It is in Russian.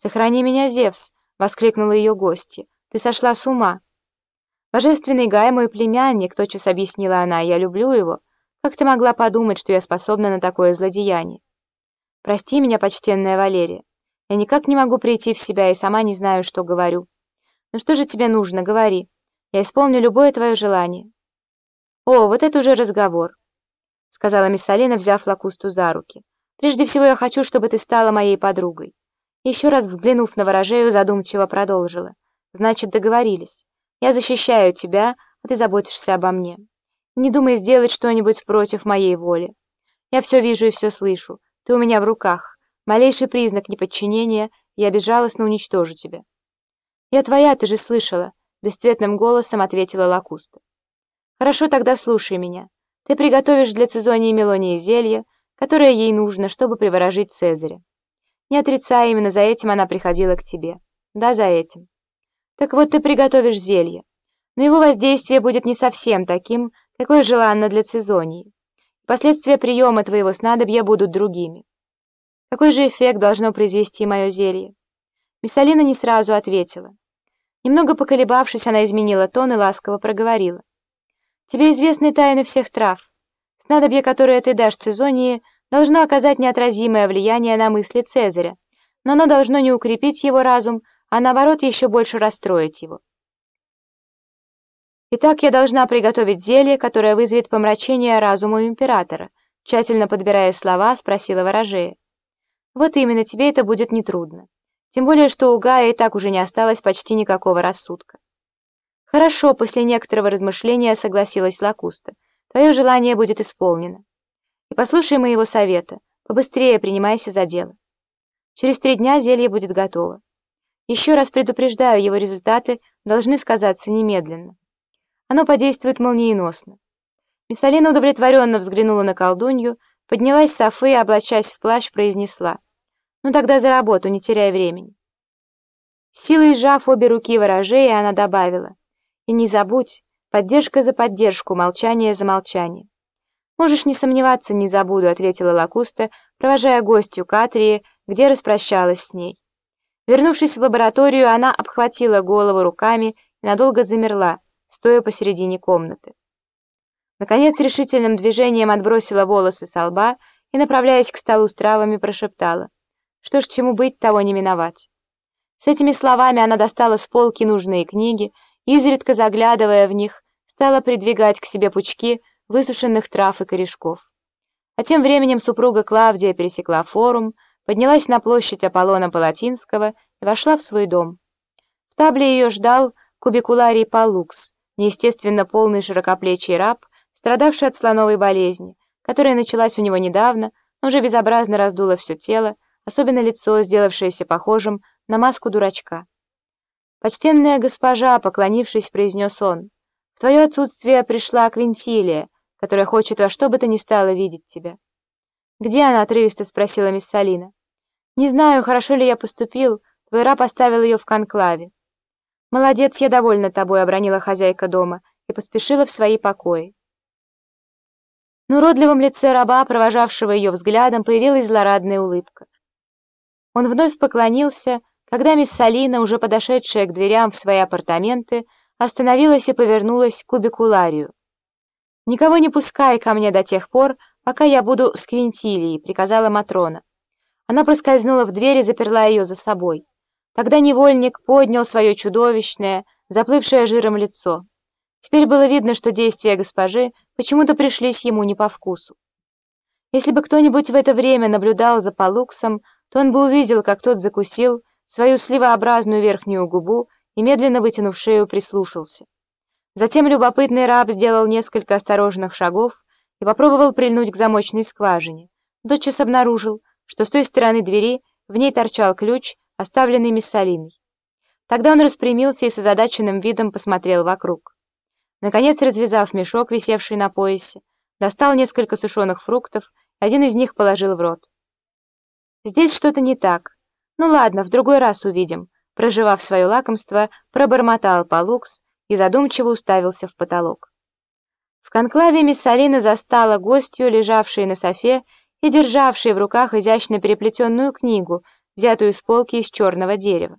«Сохрани меня, Зевс!» — воскликнула ее гостья. «Ты сошла с ума!» «Божественный Гай мой племянник», — тотчас объяснила она, — «я люблю его. Как ты могла подумать, что я способна на такое злодеяние?» «Прости меня, почтенная Валерия. Я никак не могу прийти в себя и сама не знаю, что говорю. Ну что же тебе нужно, говори. Я исполню любое твое желание». «О, вот это уже разговор», — сказала мисс Алина, взяв Лакусту за руки. «Прежде всего я хочу, чтобы ты стала моей подругой». Еще раз взглянув на ворожею, задумчиво продолжила. «Значит, договорились. Я защищаю тебя, а ты заботишься обо мне. Не думай сделать что-нибудь против моей воли. Я все вижу и все слышу. Ты у меня в руках. Малейший признак неподчинения, я безжалостно уничтожу тебя. «Я твоя, ты же слышала», — бесцветным голосом ответила Лакуста. «Хорошо, тогда слушай меня. Ты приготовишь для Цезонии Мелонии зелье, которое ей нужно, чтобы приворожить Цезаря. Не отрицай, именно за этим она приходила к тебе. Да, за этим. Так вот, ты приготовишь зелье, но его воздействие будет не совсем таким, какое желанно для Цезонии. Последствия приема твоего снадобья будут другими. Какой же эффект должно произвести мое зелье? Миссалина не сразу ответила. Немного поколебавшись, она изменила тон и ласково проговорила. «Тебе известны тайны всех трав. Снадобье, которое ты дашь Цезонии, должно оказать неотразимое влияние на мысли Цезаря, но оно должно не укрепить его разум, а наоборот еще больше расстроить его. Итак, я должна приготовить зелье, которое вызовет помрачение разума императора, тщательно подбирая слова, спросила ворожея. Вот именно, тебе это будет нетрудно. Тем более, что у Гая и так уже не осталось почти никакого рассудка. Хорошо, после некоторого размышления согласилась Лакуста. Твое желание будет исполнено. И послушай моего совета. Побыстрее принимайся за дело. Через три дня зелье будет готово. Еще раз предупреждаю, его результаты должны сказаться немедленно. Оно подействует молниеносно. Миссалина удовлетворенно взглянула на колдунью, поднялась с софы и, облачаясь в плащ, произнесла. «Ну тогда за работу, не теряй времени». Силой сжав обе руки ворожея, она добавила. «И не забудь, поддержка за поддержку, молчание за молчание». «Можешь не сомневаться, не забуду», — ответила Лакуста, провожая гостью Катрии, где распрощалась с ней. Вернувшись в лабораторию, она обхватила голову руками и надолго замерла, стоя посередине комнаты. Наконец, решительным движением отбросила волосы со лба и, направляясь к столу с травами, прошептала. Что ж, чему быть, того не миновать. С этими словами она достала с полки нужные книги, изредка заглядывая в них, стала придвигать к себе пучки высушенных трав и корешков. А тем временем супруга Клавдия пересекла форум, поднялась на площадь Аполлона Палатинского и вошла в свой дом. В табле ее ждал кубикуларий Палукс, неестественно полный широкоплечий раб, страдавший от слоновой болезни, которая началась у него недавно, но уже безобразно раздуло все тело, особенно лицо, сделавшееся похожим на маску дурачка. «Почтенная госпожа», — поклонившись, произнес он, — «в твое отсутствие пришла Квинтилия, которая хочет во что бы то ни стало видеть тебя». «Где она?» — отрывисто спросила мисс Салина. «Не знаю, хорошо ли я поступил, твой раб оставил ее в конклаве». «Молодец, я довольна тобой», — обронила хозяйка дома и поспешила в свои покои. На уродливом лице раба, провожавшего ее взглядом, появилась злорадная улыбка. Он вновь поклонился, когда мисс Салина, уже подошедшая к дверям в свои апартаменты, остановилась и повернулась к кубикуларию. «Никого не пускай ко мне до тех пор, пока я буду с Квинтилией», — приказала Матрона. Она проскользнула в дверь и заперла ее за собой. Тогда невольник поднял свое чудовищное, заплывшее жиром лицо. Теперь было видно, что действия госпожи почему-то пришлись ему не по вкусу. Если бы кто-нибудь в это время наблюдал за Палуксом, то он бы увидел, как тот закусил свою сливообразную верхнюю губу и, медленно вытянув шею, прислушался. Затем любопытный раб сделал несколько осторожных шагов и попробовал прильнуть к замочной скважине. Дочес обнаружил, что с той стороны двери в ней торчал ключ, оставленный миссалиной. Тогда он распрямился и с озадаченным видом посмотрел вокруг. Наконец, развязав мешок, висевший на поясе, достал несколько сушеных фруктов, один из них положил в рот. «Здесь что-то не так. Ну ладно, в другой раз увидим», проживав свое лакомство, пробормотал Палукс и задумчиво уставился в потолок. В конклаве Миссалина застала гостью, лежавшей на софе и державшей в руках изящно переплетенную книгу, взятую с полки из черного дерева.